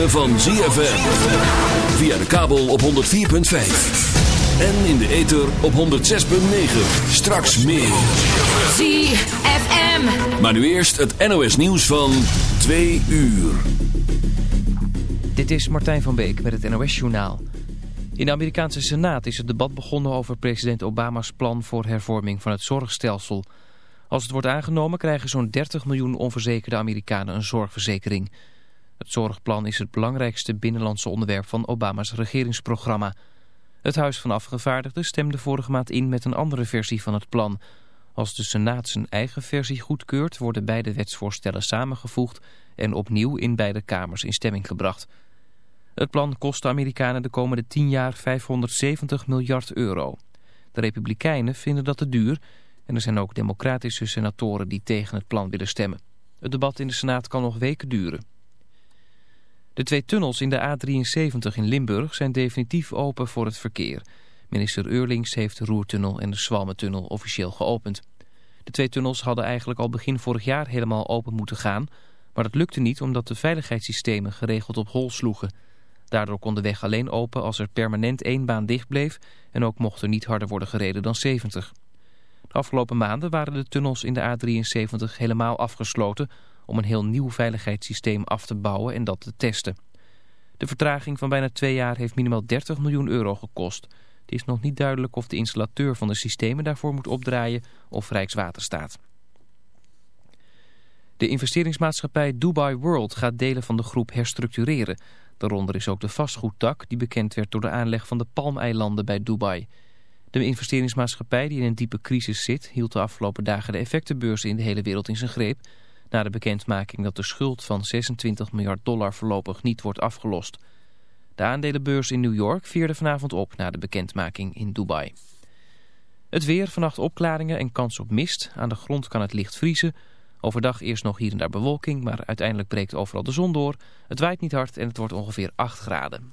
Ritme van ZFM. Via de kabel op 104.5. En in de ether op 106.9. Straks meer. ZFM. Maar nu eerst het NOS nieuws van 2 uur. Dit is Martijn van Beek met het NOS Journaal. In de Amerikaanse Senaat is het debat begonnen over president Obama's plan voor hervorming van het zorgstelsel. Als het wordt aangenomen krijgen zo'n 30 miljoen onverzekerde Amerikanen een zorgverzekering. Het zorgplan is het belangrijkste binnenlandse onderwerp van Obama's regeringsprogramma. Het Huis van Afgevaardigden stemde vorige maand in met een andere versie van het plan. Als de Senaat zijn eigen versie goedkeurt worden beide wetsvoorstellen samengevoegd en opnieuw in beide kamers in stemming gebracht. Het plan kost de Amerikanen de komende 10 jaar 570 miljard euro. De Republikeinen vinden dat te duur en er zijn ook democratische senatoren die tegen het plan willen stemmen. Het debat in de Senaat kan nog weken duren. De twee tunnels in de A73 in Limburg zijn definitief open voor het verkeer. Minister Eurlings heeft de Roertunnel en de Zwalmentunnel officieel geopend. De twee tunnels hadden eigenlijk al begin vorig jaar helemaal open moeten gaan... maar dat lukte niet omdat de veiligheidssystemen geregeld op hol sloegen... Daardoor kon de weg alleen open als er permanent één baan dicht bleef en ook mocht er niet harder worden gereden dan 70. De afgelopen maanden waren de tunnels in de A73 helemaal afgesloten om een heel nieuw veiligheidssysteem af te bouwen en dat te testen. De vertraging van bijna twee jaar heeft minimaal 30 miljoen euro gekost. Het is nog niet duidelijk of de installateur van de systemen daarvoor moet opdraaien of Rijkswaterstaat. De investeringsmaatschappij Dubai World gaat delen van de groep herstructureren. Daaronder is ook de vastgoedtak die bekend werd door de aanleg van de Palmeilanden bij Dubai. De investeringsmaatschappij die in een diepe crisis zit... hield de afgelopen dagen de effectenbeurzen in de hele wereld in zijn greep... na de bekendmaking dat de schuld van 26 miljard dollar voorlopig niet wordt afgelost. De aandelenbeurs in New York vierde vanavond op na de bekendmaking in Dubai. Het weer, vannacht opklaringen en kans op mist. Aan de grond kan het licht vriezen... Overdag eerst nog hier en daar bewolking, maar uiteindelijk breekt overal de zon door. Het waait niet hard en het wordt ongeveer 8 graden.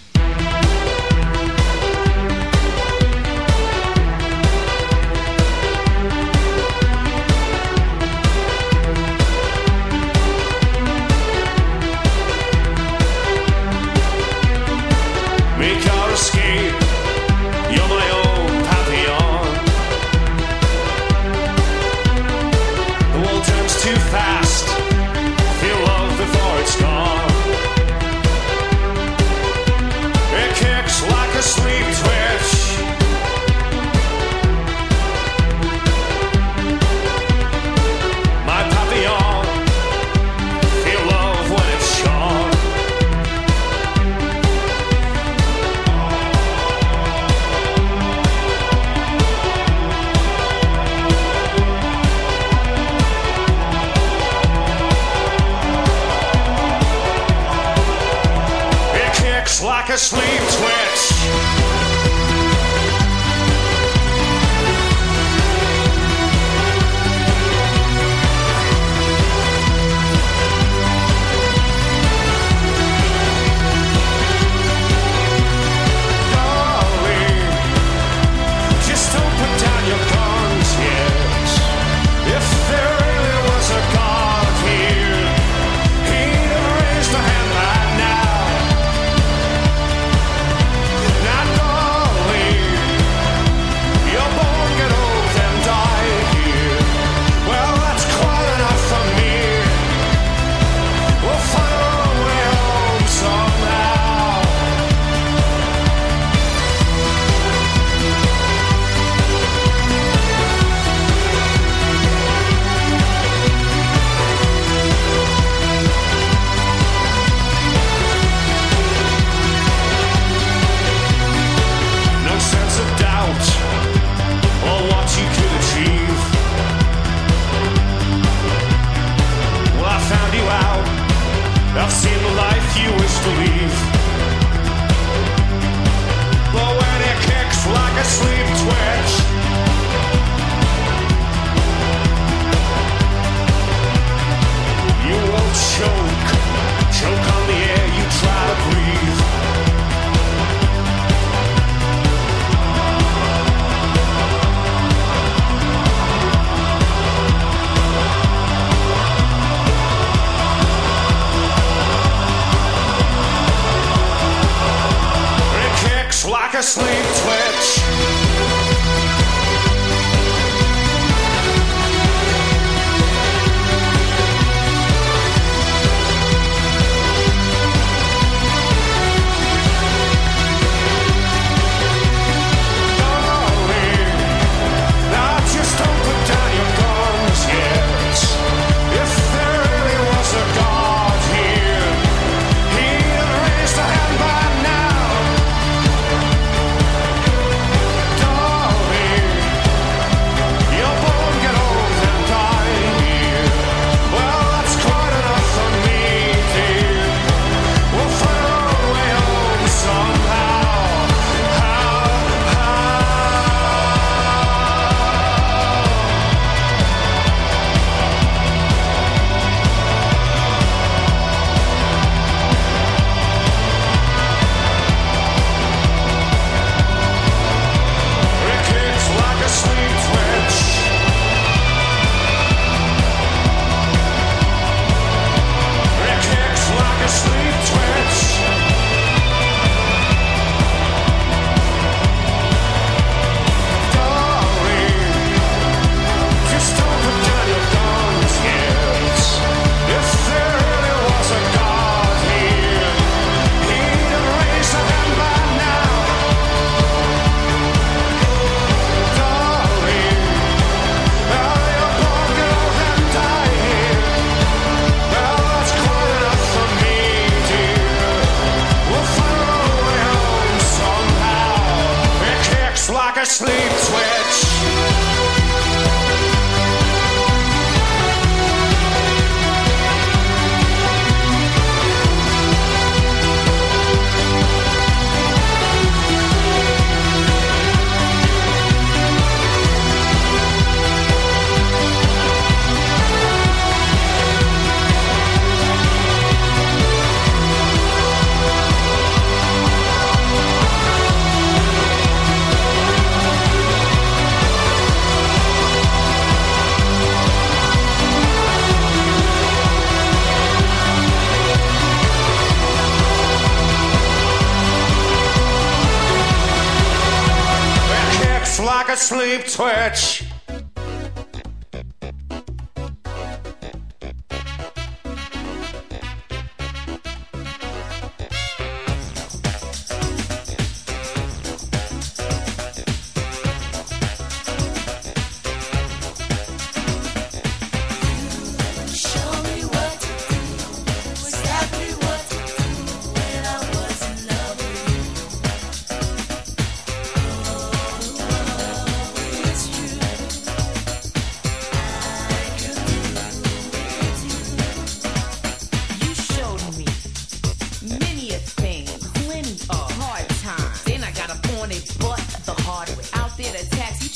switch.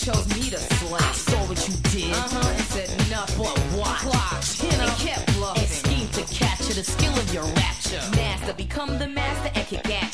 chose me to slay. I saw what you did uh-huh. and said enough. but what? Clocked and kept bluffing and schemed to capture the skill of your rapture. Master, become the master and kick ass.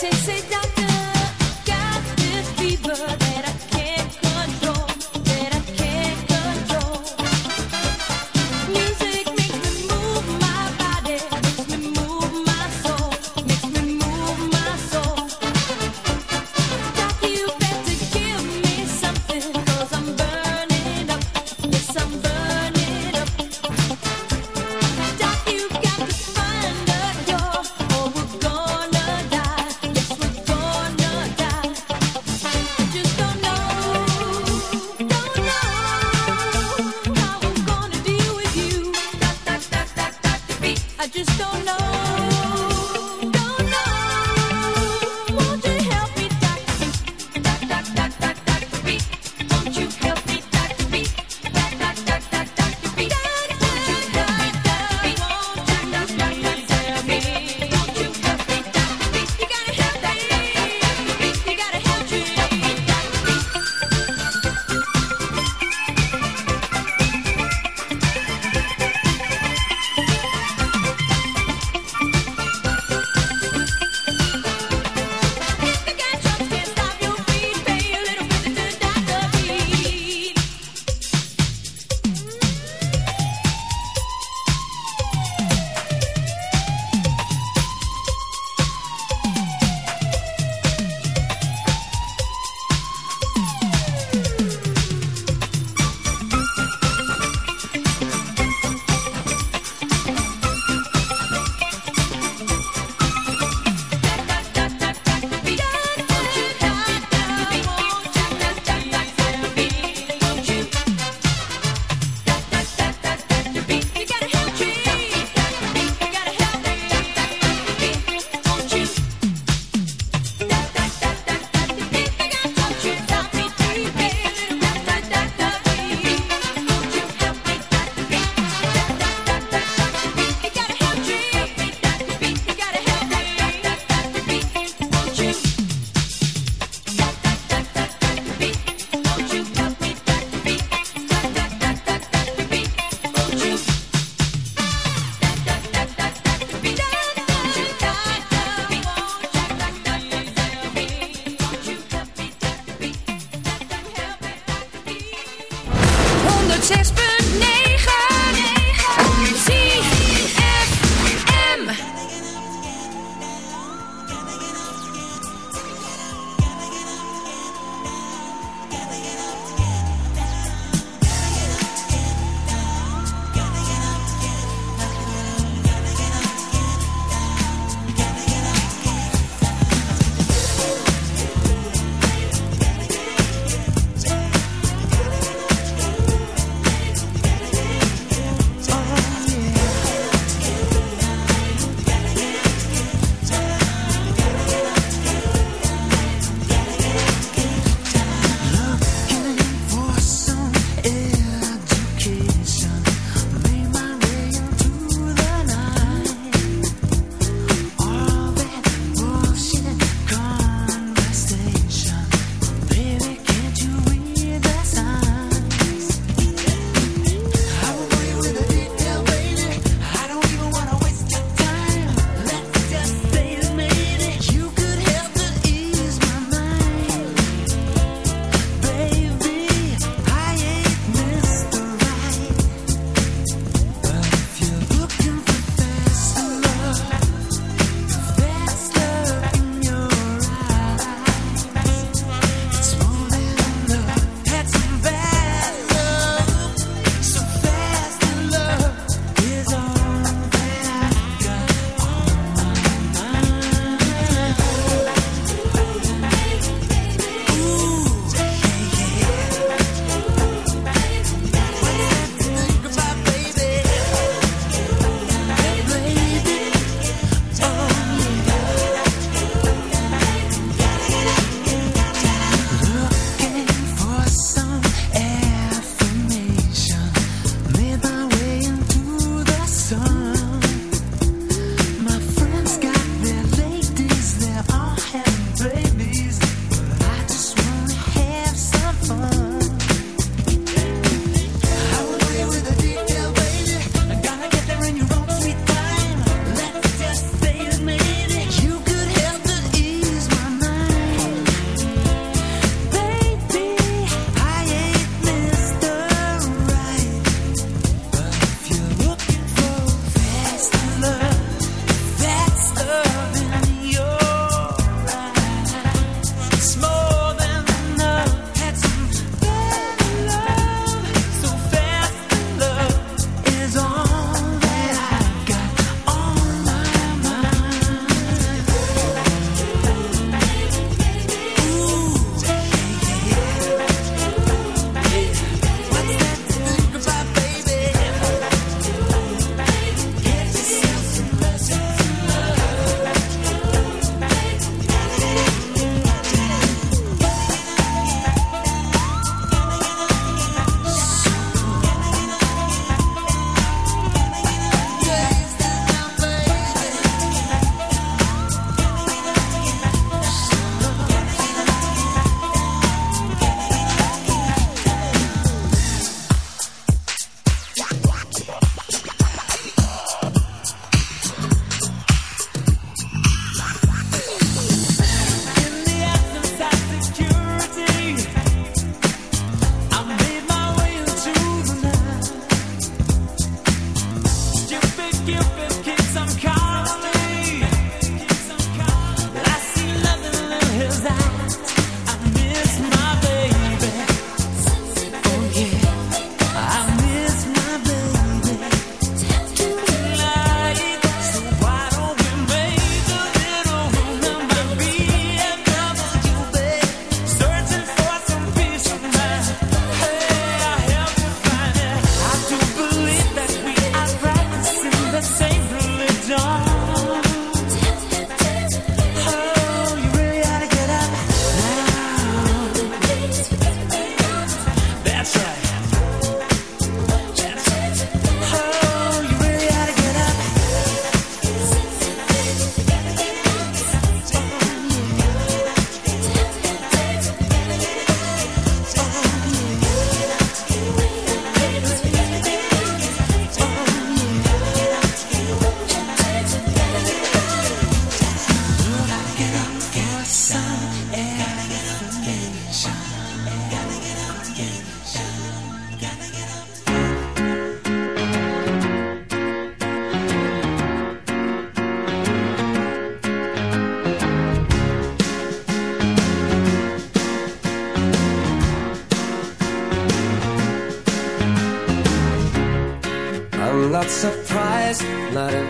Sit, sit down.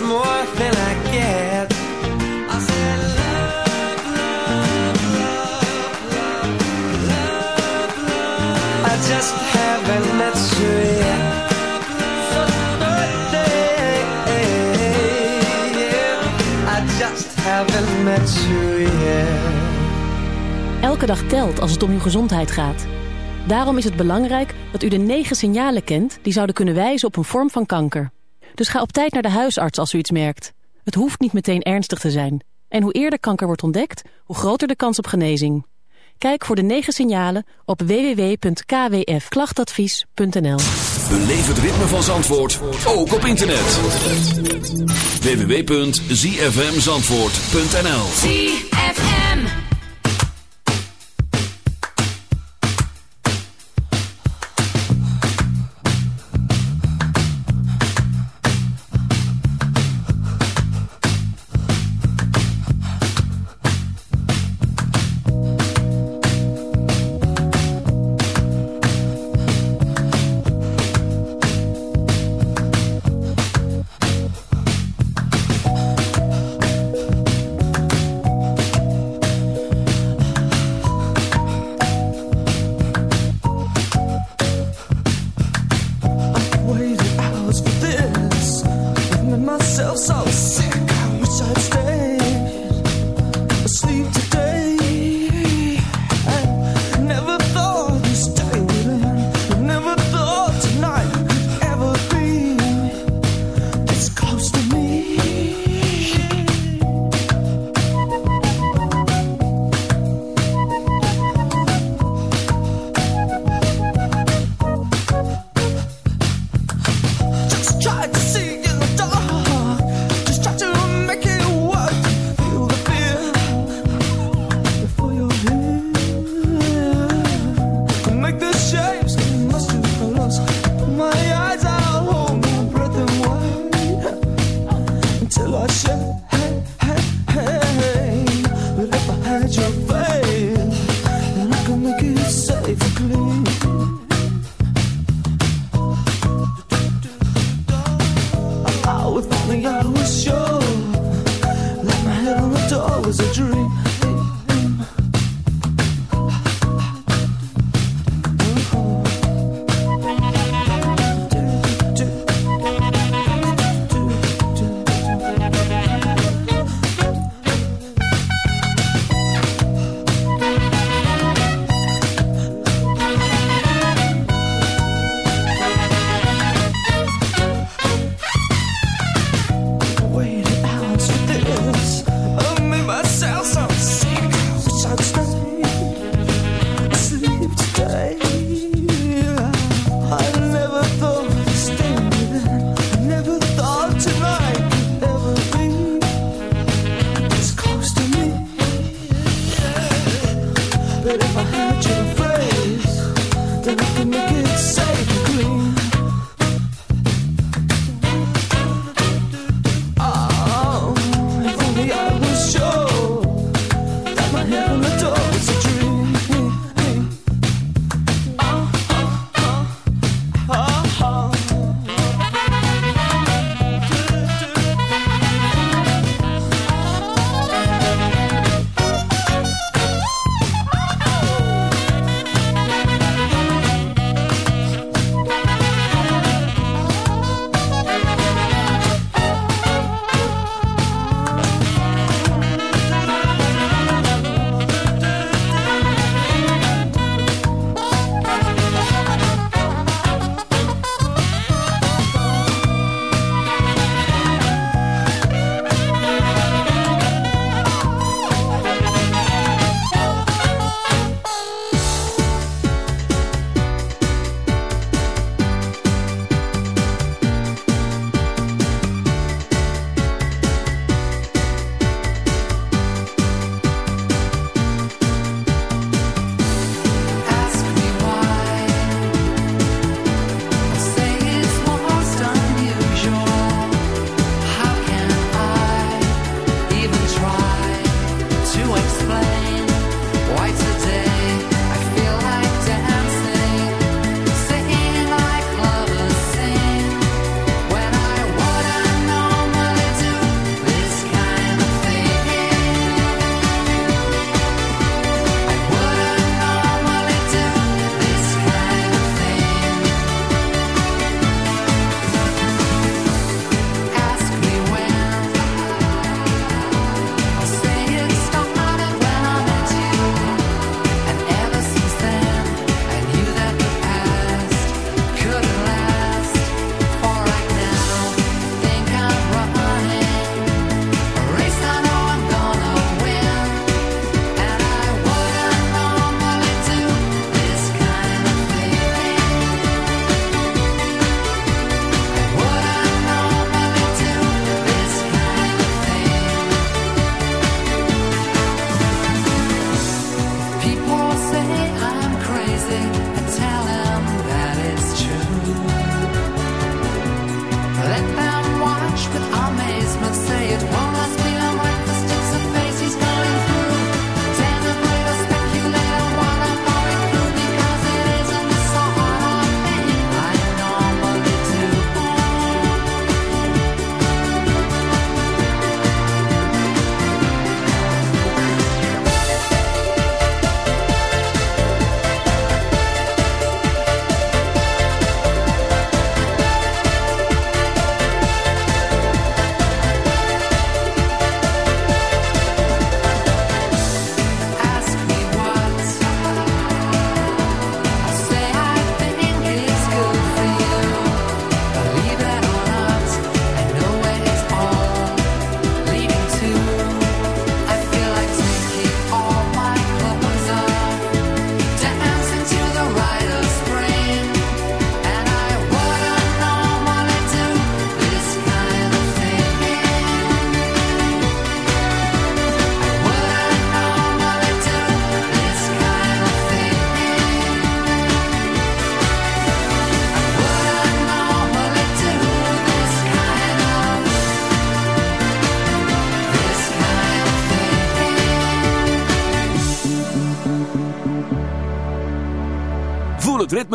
More than I get. I love, love, love, love. I just you. Elke dag telt als het om uw gezondheid gaat. Daarom is het belangrijk dat u de negen signalen kent die zouden kunnen wijzen op een vorm van kanker. Dus ga op tijd naar de huisarts als u iets merkt. Het hoeft niet meteen ernstig te zijn. En hoe eerder kanker wordt ontdekt, hoe groter de kans op genezing. Kijk voor de negen signalen op www.kwfklachtadvies.nl Beleef het ritme van Zandvoort, ook op internet. www.zfmzandvoort.nl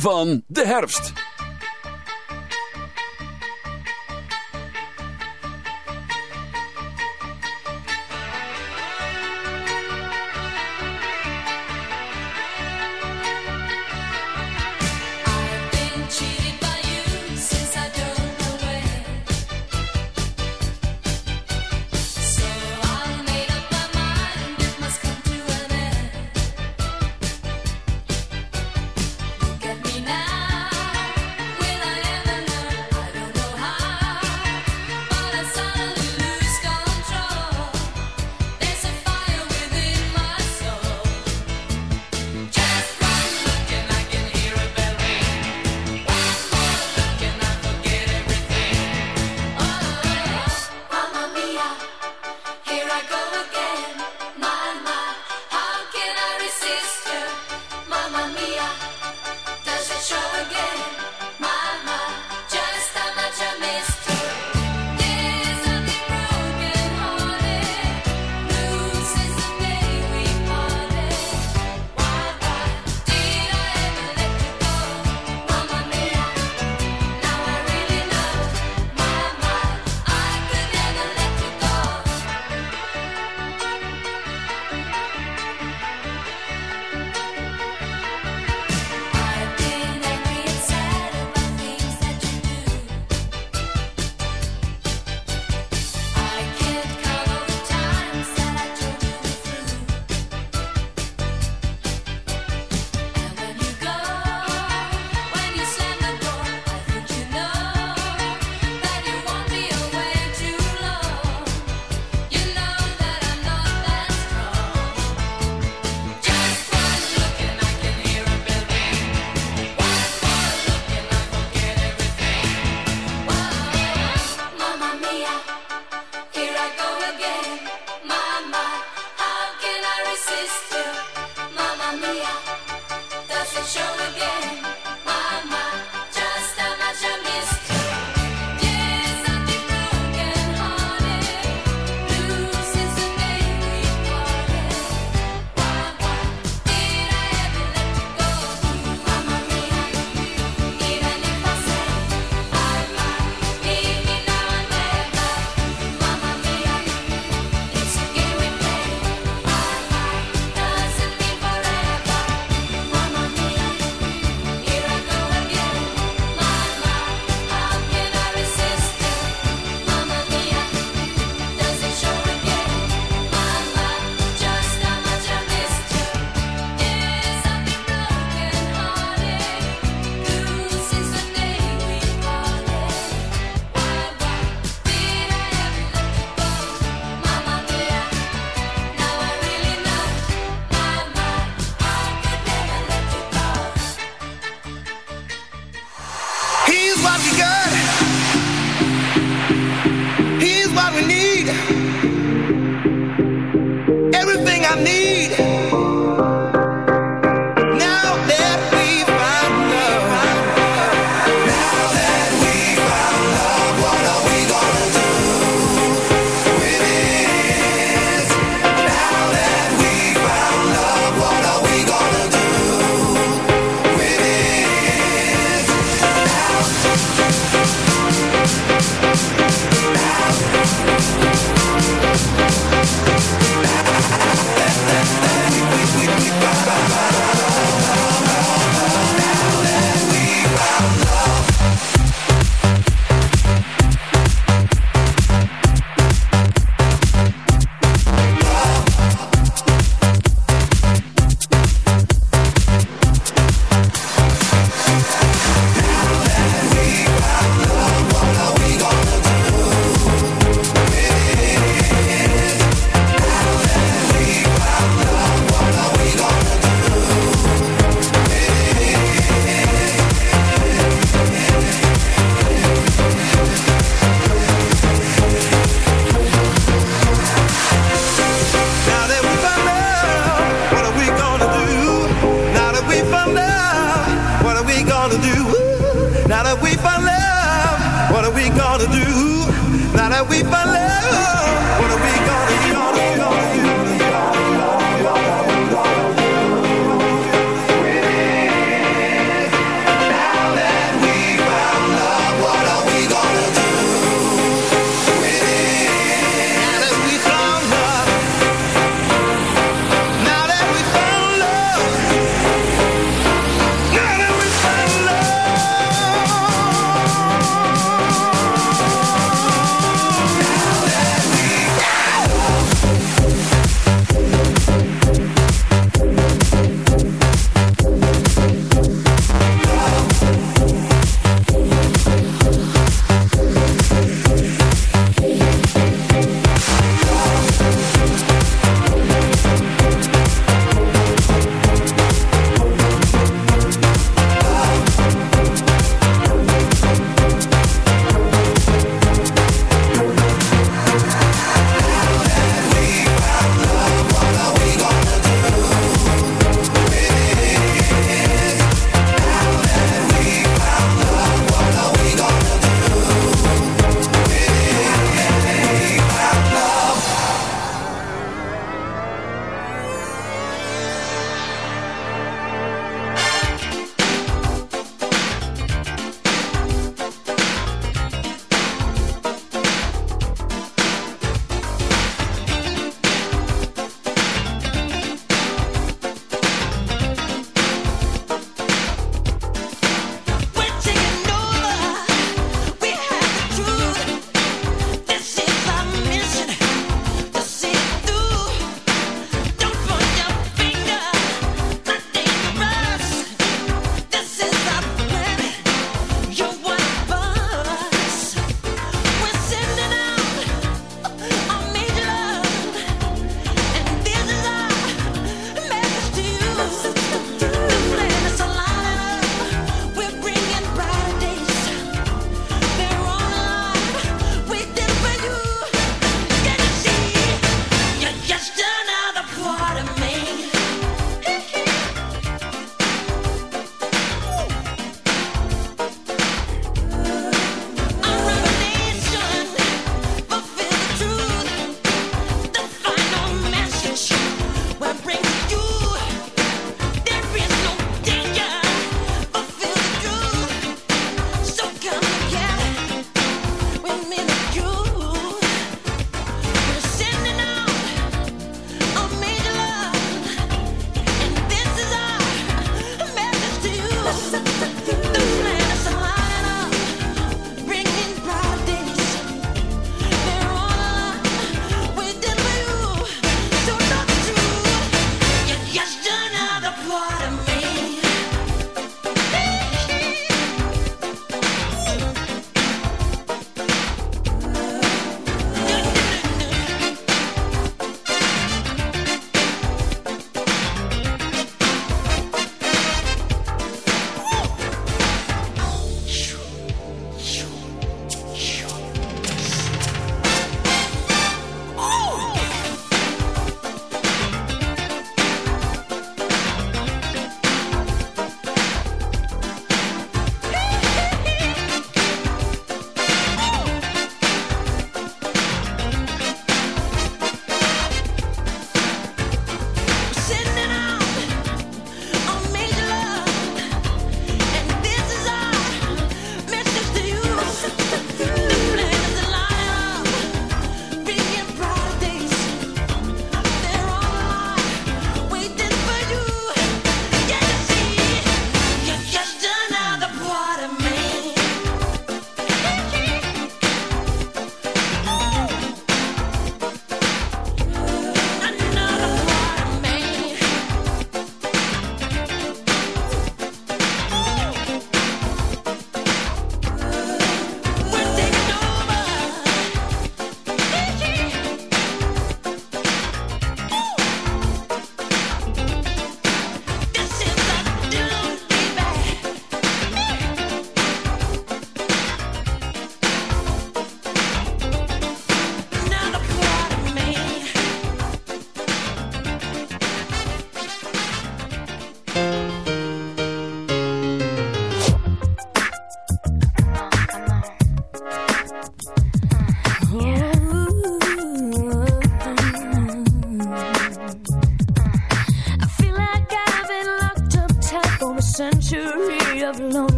van de herfst.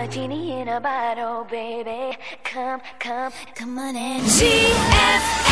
a genie in a bottle, baby. Come, come, come on in. GFM.